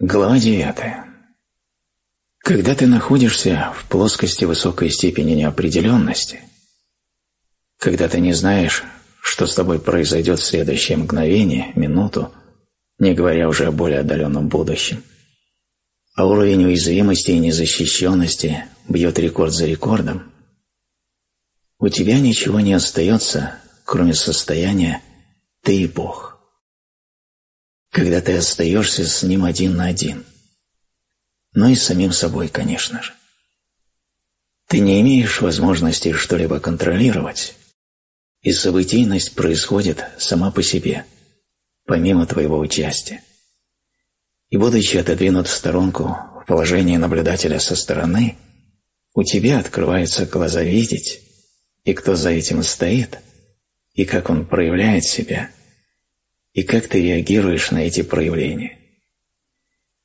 Глава 9. Когда ты находишься в плоскости высокой степени неопределенности, когда ты не знаешь, что с тобой произойдет в следующее мгновение, минуту, не говоря уже о более отдаленном будущем, а уровень уязвимости и незащищенности бьет рекорд за рекордом, у тебя ничего не остается, кроме состояния «ты и Бог» когда ты остаешься с ним один на один. Но и с самим собой, конечно же. Ты не имеешь возможности что-либо контролировать, и событийность происходит сама по себе, помимо твоего участия. И будучи отодвинут в сторонку в положении наблюдателя со стороны, у тебя открываются глаза видеть, и кто за этим стоит, и как он проявляет себя – и как ты реагируешь на эти проявления.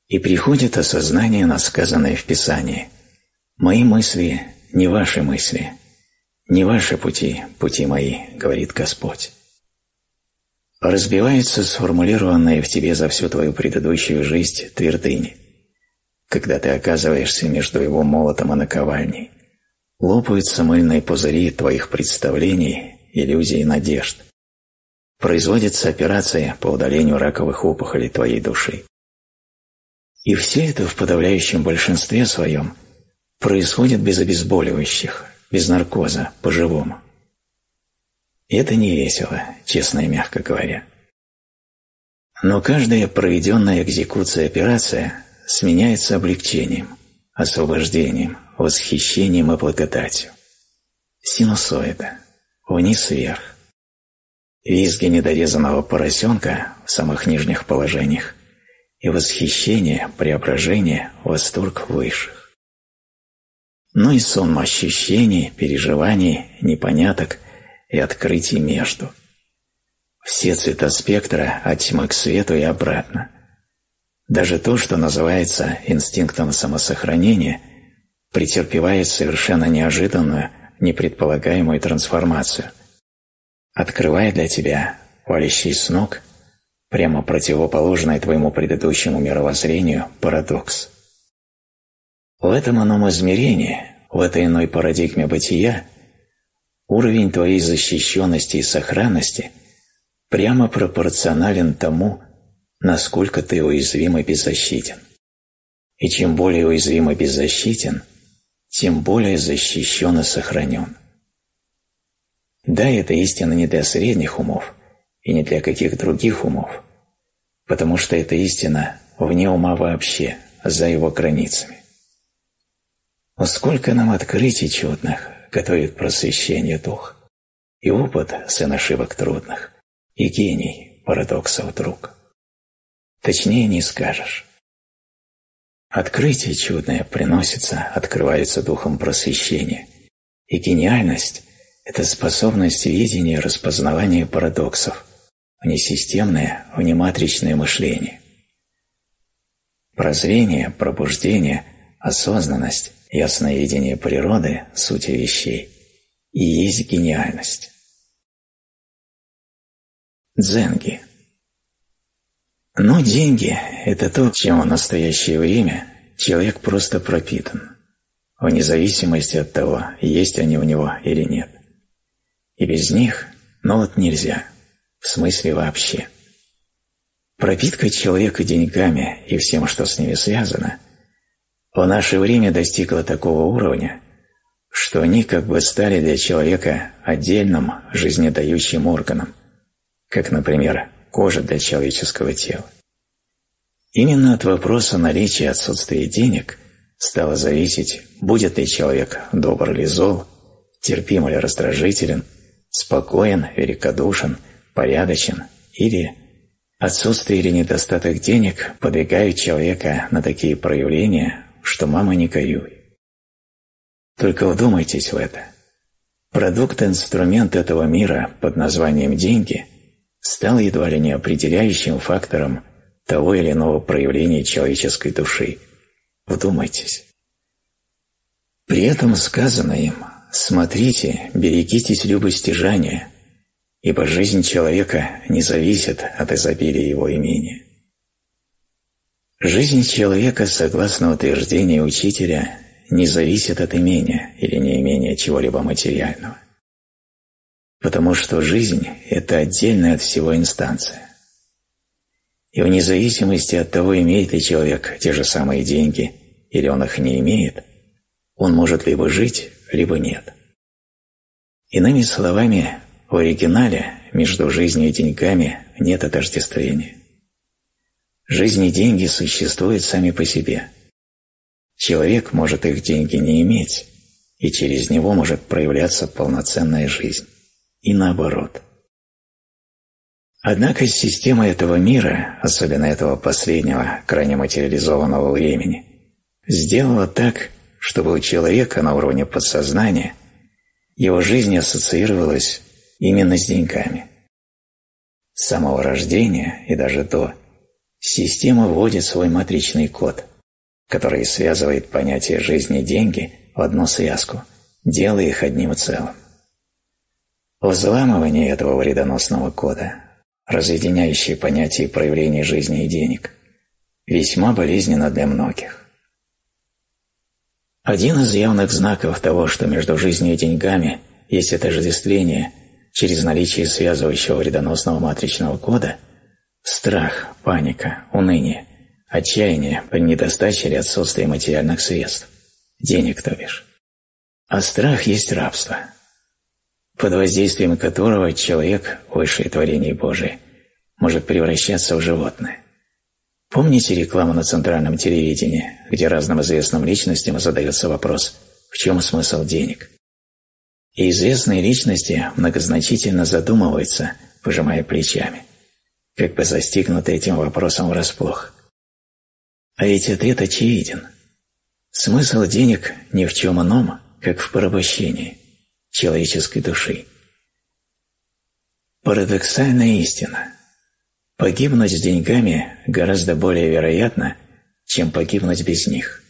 И приходит осознание на сказанное в Писании. «Мои мысли – не ваши мысли, не ваши пути, пути мои», – говорит Господь. Разбиваются сформулированные в тебе за всю твою предыдущую жизнь твердыни. Когда ты оказываешься между его молотом и наковальней, лопаются мыльные пузыри твоих представлений, иллюзий и надежд – производится операция по удалению раковых опухолей твоей души. И все это в подавляющем большинстве своем происходит без обезболивающих, без наркоза, по-живому. Это не весело, честно и мягко говоря. Но каждая проведенная экзекуция операция сменяется облегчением, освобождением, восхищением и благодатью. Синусоида. Вниз-вверх визги недорезанного поросенка в самых нижних положениях и восхищение, преображение, восторг высших. Ну и сон ощущений, переживаний, непоняток и открытий между. Все цвета спектра от тьмы к свету и обратно. Даже то, что называется инстинктом самосохранения, претерпевает совершенно неожиданную, непредполагаемую трансформацию – открывая для тебя, валящий с ног, прямо противоположный твоему предыдущему мировоззрению парадокс. В этом ином измерении, в этой иной парадигме бытия, уровень твоей защищенности и сохранности прямо пропорционален тому, насколько ты уязвим и беззащитен. И чем более уязвим и беззащитен, тем более защищен и сохранен. Да, это истина не для средних умов и не для каких других умов, потому что это истина вне ума вообще, за его границами. Но сколько нам открытий чудных готовит просвещение дух, и опыт сын ошибок трудных, и гений парадоксов друг. Точнее не скажешь. Открытие чудное приносится, открывается духом просвещения, и гениальность это способность видения распознавания парадоксов, внесистемное, внематричное мышление. Прозрение, пробуждение, осознанность, ясное видение природы, сути вещей и есть гениальность. Дзенги. Но деньги – это то, чем в настоящее время человек просто пропитан, вне зависимости от того, есть они у него или нет и без них вот нельзя, в смысле вообще. Пропитка человека деньгами и всем, что с ними связано, в наше время достигла такого уровня, что они как бы стали для человека отдельным жизнедающим органом, как, например, кожа для человеческого тела. Именно от вопроса наличия отсутствия денег стало зависеть, будет ли человек добр или зол, терпим или раздражителен – спокоен, великодушен, порядочен или отсутствие или недостаток денег подвигают человека на такие проявления, что мама не горюй. Только вдумайтесь в это. Продукт-инструмент этого мира под названием «деньги» стал едва ли не определяющим фактором того или иного проявления человеческой души. Вдумайтесь. При этом сказано им – Смотрите, берегитесь любостяжания, ибо жизнь человека не зависит от изобилия его имения. Жизнь человека, согласно утверждению учителя, не зависит от имения или неимения чего-либо материального. Потому что жизнь – это отдельная от всего инстанция. И вне зависимости от того, имеет ли человек те же самые деньги или он их не имеет, он может либо жить, либо нет. Иными словами, в оригинале между жизнью и деньгами нет отождествления. Жизнь и деньги существуют сами по себе. Человек может их деньги не иметь, и через него может проявляться полноценная жизнь. И наоборот. Однако система этого мира, особенно этого последнего, крайне материализованного времени, сделала так, чтобы у человека на уровне подсознания его жизнь ассоциировалась именно с деньгами. С самого рождения и даже до Система вводит свой матричный код, который связывает понятие жизни и деньги в одну связку, делая их одним целым. Взламывание этого вредоносного кода, разъединяющее понятие проявления жизни и денег, весьма болезненно для многих. Один из явных знаков того, что между жизнью и деньгами есть отождествление через наличие связывающего вредоносного матричного кода – Страх, паника, уныние, отчаяние при недостаче или отсутствии материальных средств, денег, то бишь. А страх есть рабство, под воздействием которого человек, высшее творение Божие, может превращаться в животное. Помните рекламу на центральном телевидении, где разным известным личностям задается вопрос «В чем смысл денег?» И известные личности многозначительно задумываются, пожимая плечами – как бы застигнуты этим вопросом врасплох. А ведь ответ очевиден. Смысл денег ни в чем ином, как в порабощении человеческой души. Парадоксальная истина. Погибнуть с деньгами гораздо более вероятно, чем погибнуть без них.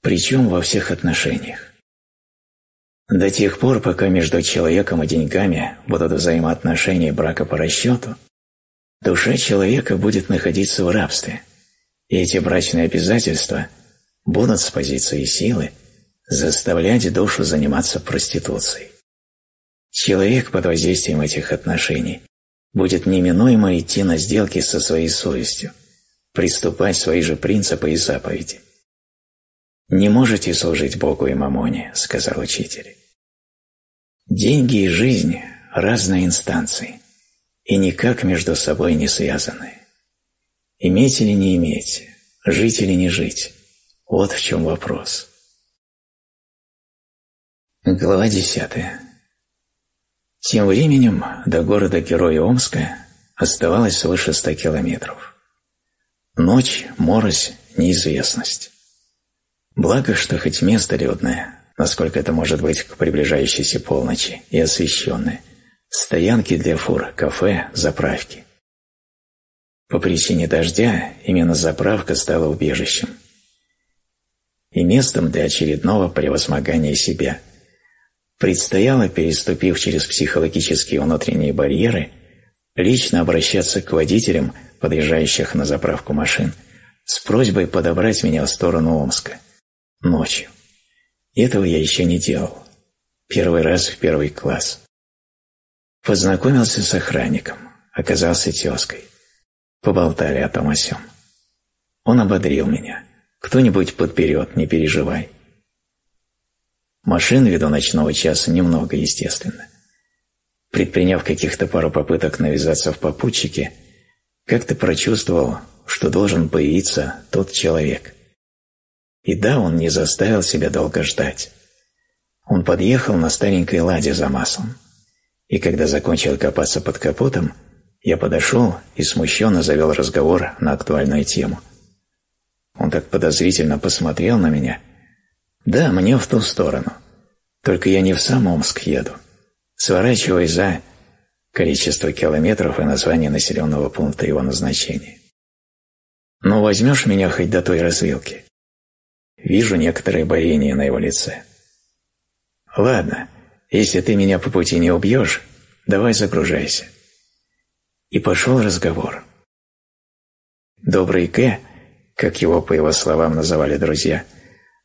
Причем во всех отношениях. До тех пор, пока между человеком и деньгами будут взаимоотношения брака по расчету – душа человека будет находиться в рабстве, и эти брачные обязательства будут с позиции силы заставлять душу заниматься проституцией. Человек под воздействием этих отношений будет неминуемо идти на сделки со своей совестью, приступать свои же принципы и заповеди. «Не можете служить Богу и Мамоне», — сказал учитель. Деньги и жизнь – разные инстанции – и никак между собой не связаны. Иметь или не иметь, жить или не жить – вот в чем вопрос. Глава 10. Тем временем до города-героя Омска оставалось свыше ста километров. Ночь, морось, неизвестность. Благо, что хоть место людное, насколько это может быть к приближающейся полночи, и освещенное, Стоянки для фур, кафе, заправки. По причине дождя именно заправка стала убежищем и местом для очередного превозмогания себя. Предстояло, переступив через психологические внутренние барьеры, лично обращаться к водителям, подъезжающих на заправку машин, с просьбой подобрать меня в сторону Омска. Ночью. Этого я еще не делал. Первый раз в первый класс. Познакомился с охранником, оказался тезкой. Поболтали о том о сём. Он ободрил меня. Кто-нибудь подберет, не переживай. Машин ввиду ночного часа немного, естественно. Предприняв каких-то пару попыток навязаться в попутчике, как-то прочувствовал, что должен появиться тот человек. И да, он не заставил себя долго ждать. Он подъехал на старенькой ладе за маслом. И когда закончил копаться под капотом, я подошел и смущенно завел разговор на актуальную тему. Он так подозрительно посмотрел на меня. «Да, мне в ту сторону. Только я не в сам Омск еду. Сворачивай за количество километров и название населенного пункта его назначения. Ну, возьмешь меня хоть до той развилки?» Вижу некоторое борение на его лице. «Ладно, если ты меня по пути не убьешь, давай загружайся. И пошел разговор. Добрый К как его, по его словам, называли друзья,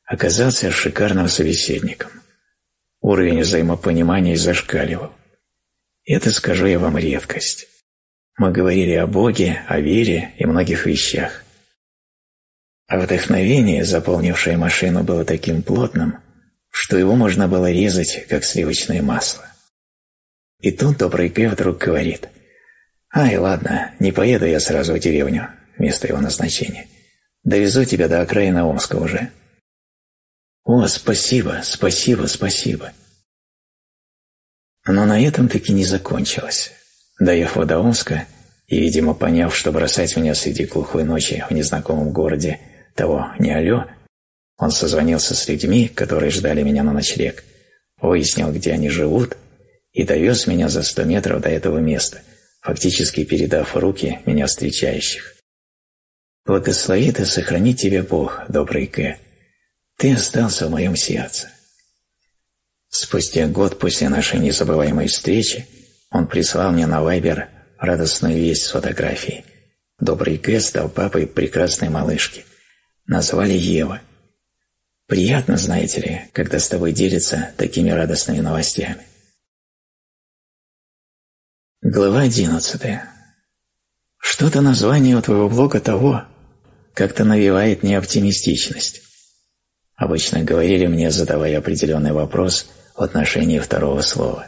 оказался шикарным собеседником. Уровень взаимопонимания зашкаливал. Это, скажу я вам, редкость. Мы говорили о Боге, о вере и многих вещах. А вдохновение, заполнившее машину, было таким плотным, что его можно было резать, как сливочное масло. И тут добрый Г вдруг говорит, «Ай, ладно, не поеду я сразу в деревню, место его назначения. Довезу тебя до окраины Омска уже». «О, спасибо, спасибо, спасибо». Но на этом таки не закончилось. Доехав до Омска и, видимо, поняв, что бросать меня среди глухой ночи в незнакомом городе того не алё, он созвонился с людьми, которые ждали меня на ночлег, выяснил, где они живут, и довез меня за сто метров до этого места, фактически передав в руки меня встречающих. Благословит и сохранит тебя Бог, добрый К. Ты остался в моем сердце. Спустя год после нашей незабываемой встречи он прислал мне на Вайбер радостную весть с фотографией. Добрый К стал папой прекрасной малышки. Назвали Ева. Приятно, знаете ли, когда с тобой делятся такими радостными новостями. Глава одиннадцатая. Что-то название у твоего блога того как-то навевает неоптимистичность. Обычно говорили мне, задавая определенный вопрос в отношении второго слова.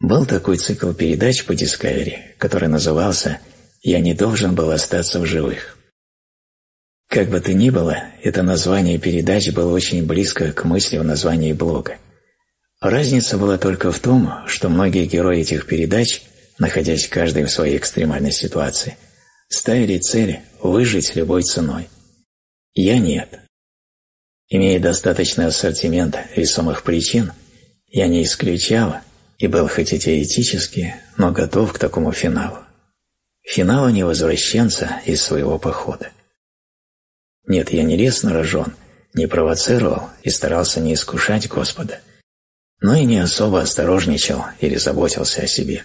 Был такой цикл передач по Discovery, который назывался «Я не должен был остаться в живых». Как бы то ни было, это название передач было очень близко к мысли в названии блога. Разница была только в том, что многие герои этих передач, находясь каждый в своей экстремальной ситуации, ставили цель выжить любой ценой. Я нет. Имея достаточный ассортимент весомых причин, я не исключал и был хоть и теоретически, но готов к такому финалу. Финалу невозвращенца из своего похода. Нет, я не лез на рожон, не провоцировал и старался не искушать Господа, но и не особо осторожничал или заботился о себе.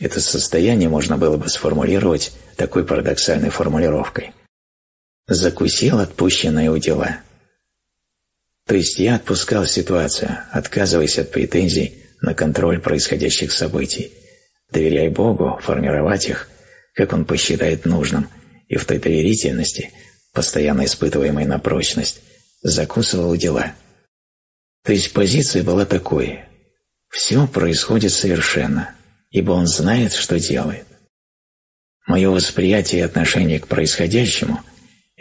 Это состояние можно было бы сформулировать такой парадоксальной формулировкой. «Закусил отпущенное у дела». То есть я отпускал ситуацию, отказываясь от претензий на контроль происходящих событий, доверяя Богу формировать их, как Он посчитает нужным, и в той доверительности – постоянно испытываемый на прочность, закусывал дела. То есть позиция была такой – все происходит совершенно, ибо он знает, что делает. Мое восприятие и отношение к происходящему –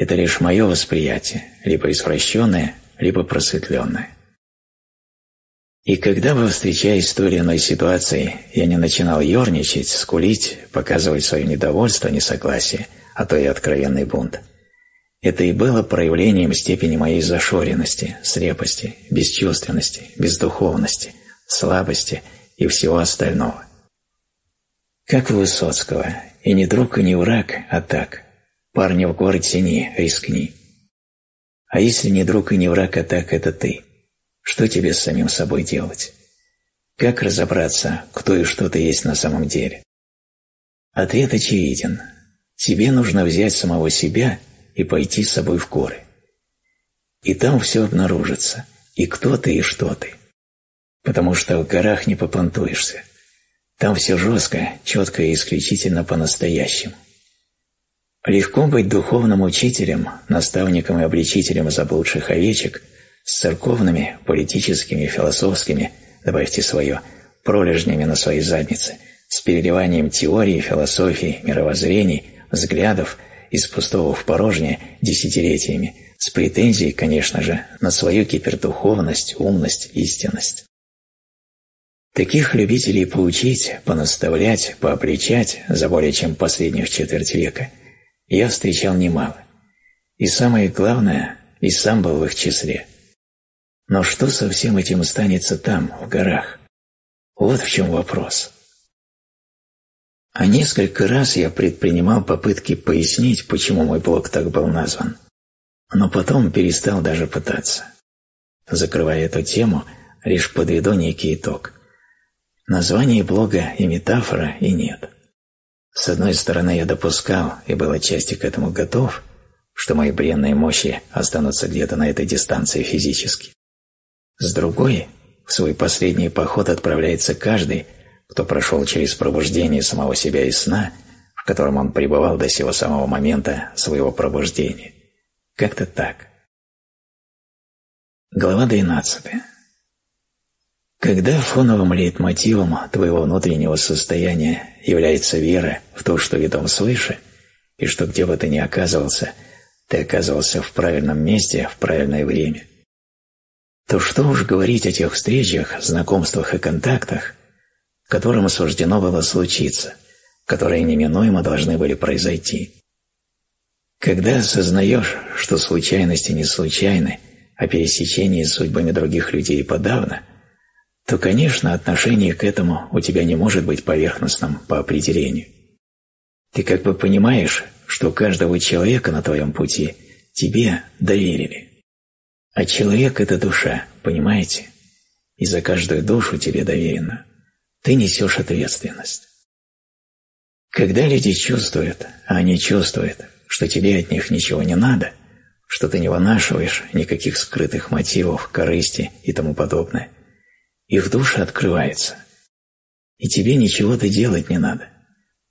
это лишь мое восприятие, либо извращенное, либо просветленное. И когда бы, встречаясь той или иной ситуацией, я не начинал ерничать, скулить, показывать свое недовольство, несогласие, а то и откровенный бунт, это и было проявлением степени моей зашоренности, слепости, бесчувственности, бездуховности, слабости и всего остального. Как у Высоцкого, и не друг, и не враг, а так. Парни в тени, рискни. А если не друг и не враг, а так, это ты. Что тебе с самим собой делать? Как разобраться, кто и что ты есть на самом деле? Ответ очевиден. Тебе нужно взять самого себя – и пойти с собой в горы. И там все обнаружится, и кто ты, и что ты. Потому что в горах не попонтуешься. Там все жестко, четко и исключительно по-настоящему. Легко быть духовным учителем, наставником и обличителем заблудших овечек с церковными, политическими, философскими, добавьте свое, пролежнями на своей заднице, с переливанием теории, философии, мировоззрений, взглядов – из пустого в порожнее десятилетиями, с претензией, конечно же, на свою кибердуховность, умность, истинность. Таких любителей поучить, понаставлять, пообличать за более чем последних четверть века я встречал немало. И самое главное, и сам был в их числе. Но что со всем этим станется там, в горах? Вот в чем вопрос. А несколько раз я предпринимал попытки пояснить, почему мой блог так был назван, но потом перестал даже пытаться. Закрывая эту тему, лишь подведу некий итог. Название блога и метафора, и нет. С одной стороны, я допускал и был отчасти к этому готов, что мои бренные мощи останутся где-то на этой дистанции физически. С другой, в свой последний поход отправляется каждый, кто прошел через пробуждение самого себя из сна, в котором он пребывал до сего самого момента своего пробуждения. Как-то так. Глава 12. Когда фоновым лейтмотивом твоего внутреннего состояния является вера в то, что ведом свыше, и что где бы ты ни оказывался, ты оказывался в правильном месте в правильное время, то что уж говорить о тех встречах, знакомствах и контактах, которым суждено было случиться, которые неминуемо должны были произойти. Когда осознаешь, что случайности не случайны, а пересечение с судьбами других людей подавно, то, конечно, отношение к этому у тебя не может быть поверхностным по определению. Ты как бы понимаешь, что каждого человека на твоем пути тебе доверили. А человек – это душа, понимаете? И за каждую душу тебе доверено. Ты несешь ответственность. Когда люди чувствуют, а они чувствуют, что тебе от них ничего не надо, что ты не вынашиваешь никаких скрытых мотивов, корысти и тому подобное, их душа открывается. И тебе ничего-то делать не надо.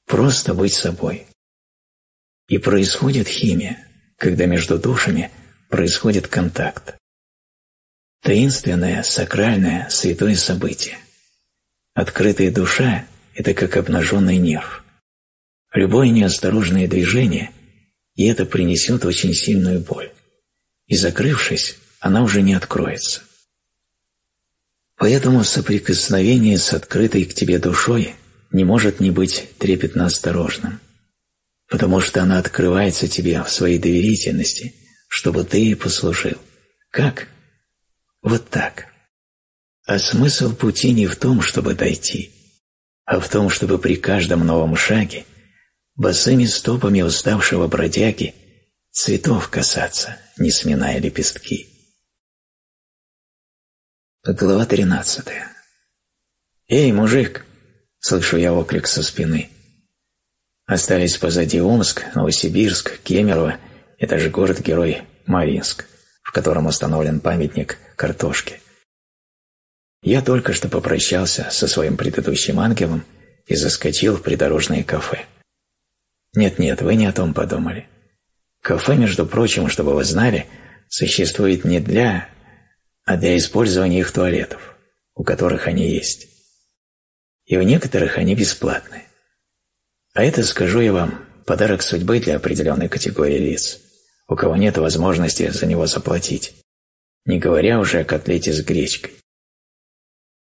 Просто быть собой. И происходит химия, когда между душами происходит контакт. Таинственное, сакральное, святое событие. Открытая душа – это как обнаженный нерв. Любое неосторожное движение, и это принесет очень сильную боль. И закрывшись, она уже не откроется. Поэтому соприкосновение с открытой к тебе душой не может не быть трепетно осторожным, потому что она открывается тебе в своей доверительности, чтобы ты ей послужил. Как? Вот так. А смысл пути не в том, чтобы дойти, а в том, чтобы при каждом новом шаге босыми стопами уставшего бродяги цветов касаться, не сминая лепестки. Глава 13. «Эй, мужик!» – слышу я оклик со спины. Остались позади Омск, Новосибирск, Кемерово и даже город-герой Маринск, в котором установлен памятник картошке. Я только что попрощался со своим предыдущим ангелом и заскочил в придорожное кафе. Нет-нет, вы не о том подумали. Кафе, между прочим, чтобы вы знали, существует не для а для использования их туалетов, у которых они есть. И у некоторых они бесплатны. А это, скажу я вам, подарок судьбы для определенной категории лиц, у кого нет возможности за него заплатить, не говоря уже о котлете с гречкой.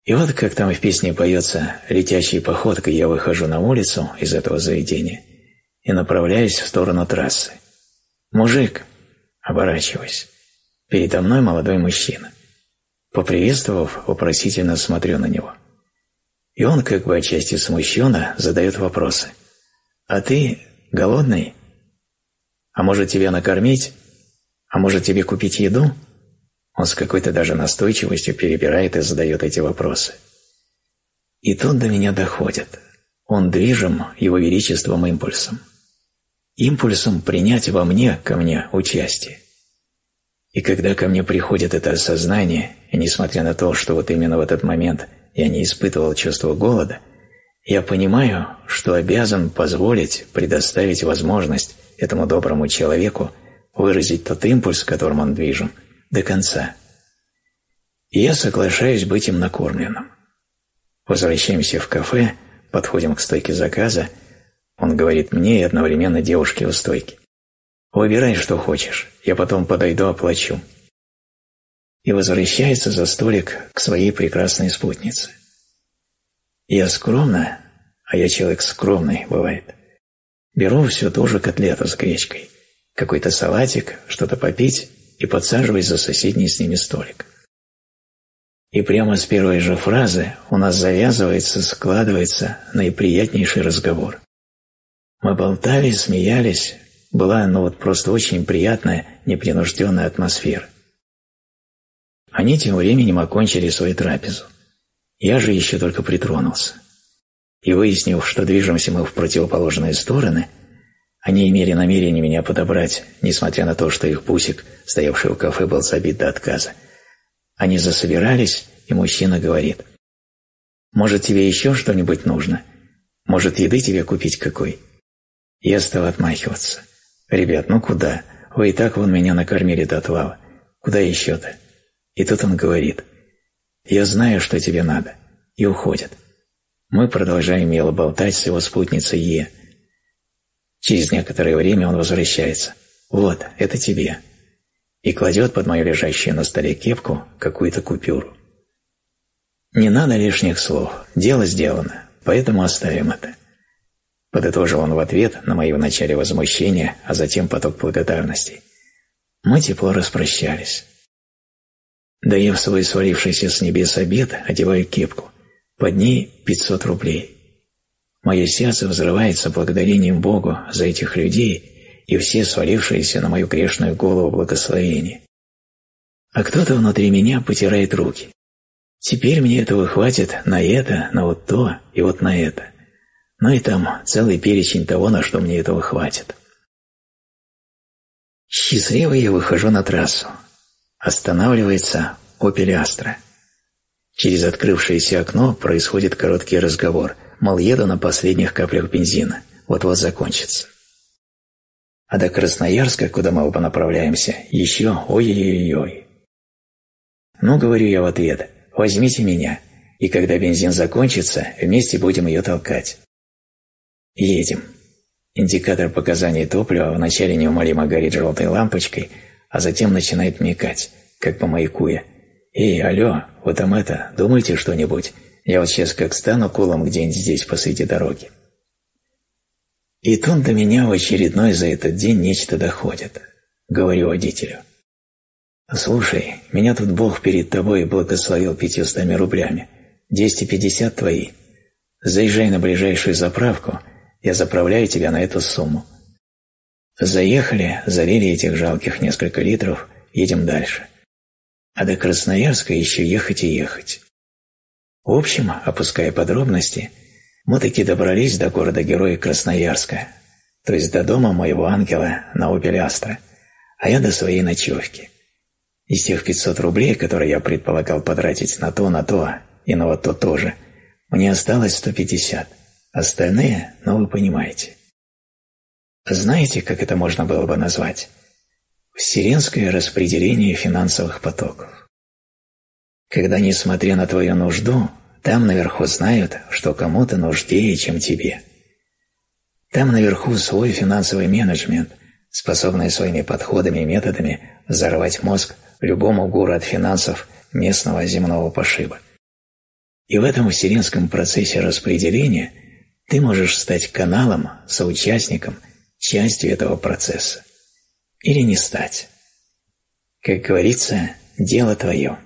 И вот как там в песне поется «Летящей походкой я выхожу на улицу из этого заведения и направляюсь в сторону трассы. Мужик!» Оборачиваюсь. Передо мной молодой мужчина. Поприветствовав, вопросительно смотрю на него. И он, как бы отчасти смущенно, задает вопросы. «А ты голодный? А может тебя накормить? А может тебе купить еду?» Он с какой-то даже настойчивостью перебирает и задает эти вопросы. И тут до меня доходит. Он движим его величеством импульсом. Импульсом принять во мне, ко мне, участие. И когда ко мне приходит это осознание, и несмотря на то, что вот именно в этот момент я не испытывал чувства голода, я понимаю, что обязан позволить предоставить возможность этому доброму человеку выразить тот импульс, которым он движим, до конца. И я соглашаюсь быть им накормленным. Возвращаемся в кафе, подходим к стойке заказа, он говорит мне и одновременно девушке у стойки. Выбирай, что хочешь, я потом подойду, оплачу. И возвращается за столик к своей прекрасной спутнице. Я скромно, а я человек скромный, бывает, беру всю ту же котлету с гречкой, какой-то салатик, что-то попить и подсаживаюсь за соседний с ними столик. И прямо с первой же фразы у нас завязывается, складывается наиприятнейший разговор. Мы болтали, смеялись, была, ну вот просто очень приятная, непринужденная атмосфера. Они тем временем окончили свою трапезу. Я же еще только притронулся. и выяснив, что движемся мы в противоположные стороны, они имели намерение меня подобрать, несмотря на то, что их пусик, стоявший у кафе, был забит до отказа. Они засобирались, и мужчина говорит, «Может, тебе еще что-нибудь нужно? Может, еды тебе купить какой?» Я стал отмахиваться. «Ребят, ну куда? Вы и так вон меня накормили до отвала. Куда еще-то?» И тут он говорит, «Я знаю, что тебе надо», и уходит. Мы продолжаем мило болтать с его спутницей Е. Через некоторое время он возвращается. «Вот, это тебе», и кладет под мою лежащую на столе кепку какую-то купюру. Не надо лишних слов, дело сделано, поэтому оставим это. Подытожил он в ответ на мои в начале возмущения, а затем поток благодарностей. Мы тепло распрощались. Доев свой свалившийся с небес обед, одеваю кепку. Под ней 500 рублей. Мое сердце взрывается благодарением Богу за этих людей и все свалившиеся на мою грешную голову благословения. А кто-то внутри меня потирает руки. Теперь мне этого хватит на это, на вот то и вот на это. Ну и там целый перечень того, на что мне этого хватит. Счастливый я выхожу на трассу. Останавливается «Опель Астра». Через открывшееся окно происходит короткий разговор, мол, еду на последних каплях бензина, вот-вот закончится. А до Красноярска, куда мы оба направляемся, еще ой-ой-ой. Ну, говорю я в ответ, возьмите меня, и когда бензин закончится, вместе будем ее толкать. Едем. Индикатор показаний топлива вначале неумолимо горит желтой лампочкой, а затем начинает мигать, как по маякуя. «Эй, алло, вы там это, думаете что-нибудь? Я вот сейчас как стану кулом где-нибудь здесь посреди дороги». И тут до меня в очередной за этот день нечто доходит. Говорю водителю. «Слушай, меня тут Бог перед тобой благословил пятьюстами рублями. 250 твои. Заезжай на ближайшую заправку – я заправляю тебя на эту сумму. Заехали, залили этих жалких несколько литров, едем дальше. А до Красноярска еще ехать и ехать. В общем, опуская подробности, мы таки добрались до города-героя Красноярска, то есть до дома моего ангела на Опель Астра, а я до своей ночевки. Из тех 500 рублей, которые я предполагал потратить на то, на то и на вот то тоже, мне осталось 150. Остальные, ну вы понимаете. Знаете, как это можно было бы назвать? Вселенское распределение финансовых потоков. Когда, несмотря на твою нужду, там наверху знают, что кому-то нужнее, чем тебе. Там наверху свой финансовый менеджмент, способный своими подходами и методами взорвать мозг любому гуру от финансов местного земного пошиба. И в этом вселенском процессе распределения – ты можешь стать каналом, соучастником, частью этого процесса. Или не стать. Как говорится, дело твое.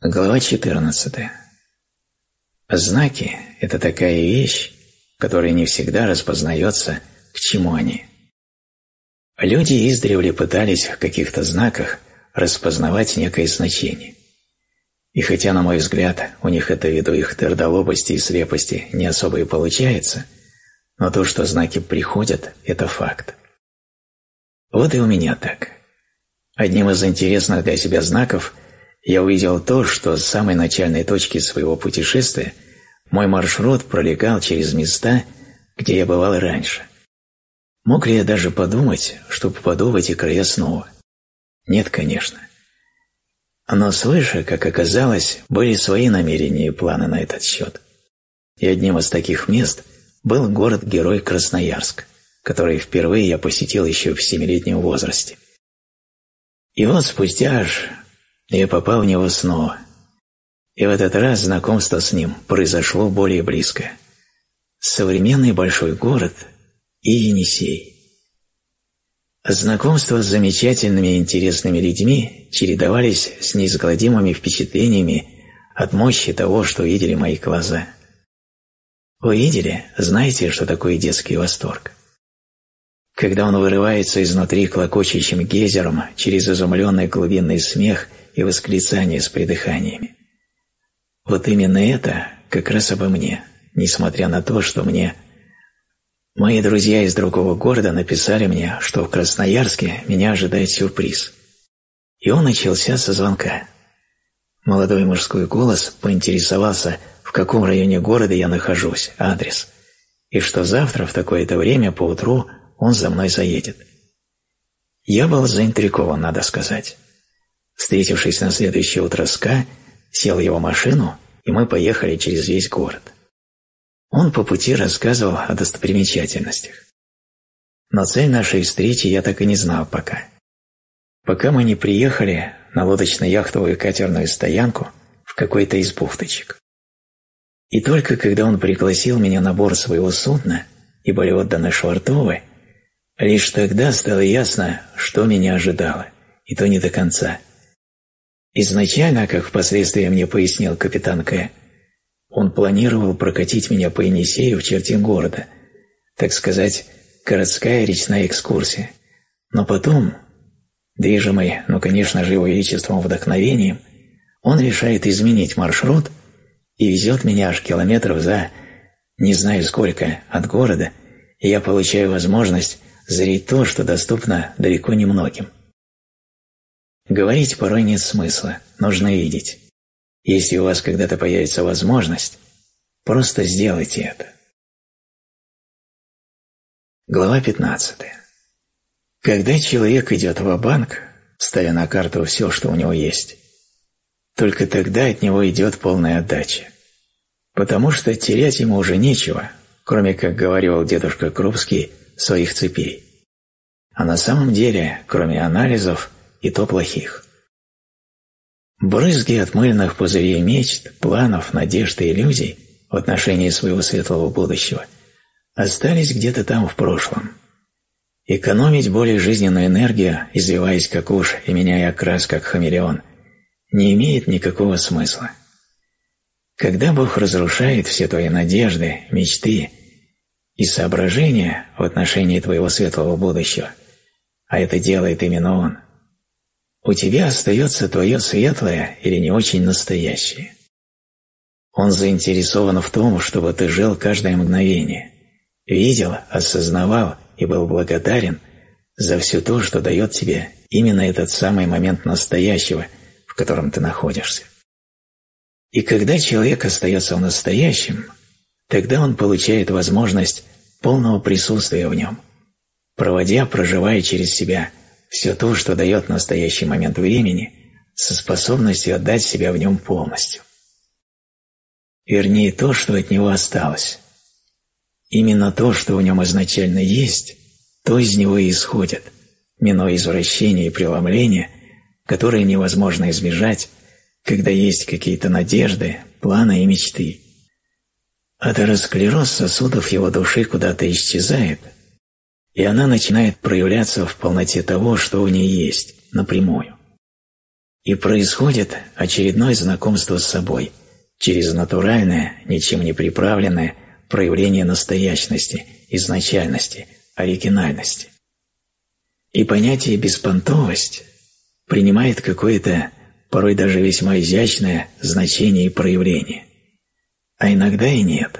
Глава 14. Знаки – это такая вещь, которая не всегда распознается, к чему они. Люди издревле пытались в каких-то знаках распознавать некое значение. И хотя, на мой взгляд, у них это ввиду их твердолобости и слепости не особо и получается, но то, что знаки приходят, это факт. Вот и у меня так. Одним из интересных для себя знаков я увидел то, что с самой начальной точки своего путешествия мой маршрут пролегал через места, где я бывал раньше. Мог ли я даже подумать, что попаду в эти края снова? Нет, конечно. Но свыше, как оказалось, были свои намерения и планы на этот счет. И одним из таких мест был город-герой Красноярск, который впервые я посетил еще в семилетнем возрасте. И вот спустя аж я попал в него снова. И в этот раз знакомство с ним произошло более близко. Современный большой город и Енисей. Знакомства с замечательными и интересными людьми чередовались с неизгладимыми впечатлениями от мощи того, что видели мои глаза. Вы видели, знаете, что такое детский восторг? Когда он вырывается изнутри клокочущим гейзером через изумленный глубинный смех и восклицание с придыханиями. Вот именно это, как раз обо мне, несмотря на то, что мне... Мои друзья из другого города написали мне, что в Красноярске меня ожидает сюрприз. И он начался со звонка. Молодой мужской голос поинтересовался, в каком районе города я нахожусь, адрес, и что завтра в такое-то время поутру он за мной заедет. Я был заинтригован, надо сказать. Встретившись на следующее утро с Ка, сел в его машину, и мы поехали через весь город. Он по пути рассказывал о достопримечательностях. Но цель нашей встречи я так и не знал пока. Пока мы не приехали на лодочно-яхтовую катерную стоянку в какой-то из бухточек. И только когда он пригласил меня на борт своего судна и были отданы швартовы, лишь тогда стало ясно, что меня ожидало, и то не до конца. Изначально, как впоследствии мне пояснил капитан К., он планировал прокатить меня по Енисею в черте города, так сказать, городская речная экскурсия. Но потом, движимый, ну, конечно же, его величеством вдохновением, он решает изменить маршрут и везет меня аж километров за, не знаю сколько, от города, и я получаю возможность зрить то, что доступно далеко не многим. Говорить порой нет смысла, нужно видеть. Если у вас когда-то появится возможность, просто сделайте это. Глава 15. Когда человек идет в банк ставя на карту все, что у него есть, только тогда от него идет полная отдача. Потому что терять ему уже нечего, кроме, как говорил дедушка Крупский, своих цепей. А на самом деле, кроме анализов, и то плохих. Брызги от мыльных пузырей мечт, планов, надежд и иллюзий в отношении своего светлого будущего остались где-то там в прошлом. Экономить более жизненную энергию, извиваясь как уж и меняя окрас как хамелеон, не имеет никакого смысла. Когда Бог разрушает все твои надежды, мечты и соображения в отношении твоего светлого будущего, а это делает именно Он – у тебя остается твое светлое или не очень настоящее. Он заинтересован в том, чтобы ты жил каждое мгновение, видел, осознавал и был благодарен за все то, что дает тебе именно этот самый момент настоящего, в котором ты находишься. И когда человек остается в настоящем, тогда он получает возможность полного присутствия в нем, проводя, проживая через себя все то, что дает настоящий момент времени, со способностью отдать себя в нем полностью. Вернее, то, что от него осталось. Именно то, что в нем изначально есть, то из него и исходит, минуя извращения и преломления, которые невозможно избежать, когда есть какие-то надежды, планы и мечты. Атеросклероз сосудов его души куда-то исчезает – и она начинает проявляться в полноте того, что в ней есть, напрямую. И происходит очередное знакомство с собой через натуральное, ничем не приправленное проявление настоящности, изначальности, оригинальности. И понятие «беспонтовость» принимает какое-то, порой даже весьма изящное значение и проявление. А иногда и нет,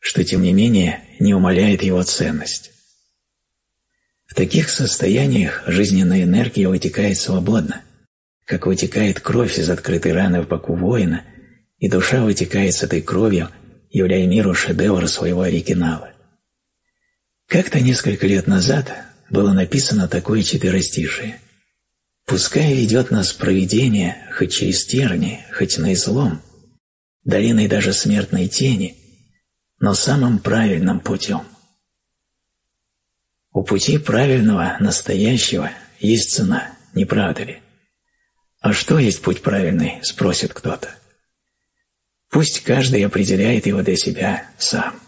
что тем не менее не умаляет его ценность. В таких состояниях жизненная энергия вытекает свободно, как вытекает кровь из открытой раны в боку воина, и душа вытекает с этой кровью, являя миру шедевр своего оригинала. Как-то несколько лет назад было написано такое четверостишее. «Пускай ведет нас провидение, хоть через терни, хоть на излом, долиной даже смертной тени, но самым правильным путем». У пути правильного, настоящего есть цена, не правда ли? А что есть путь правильный, спросит кто-то. Пусть каждый определяет его для себя сам.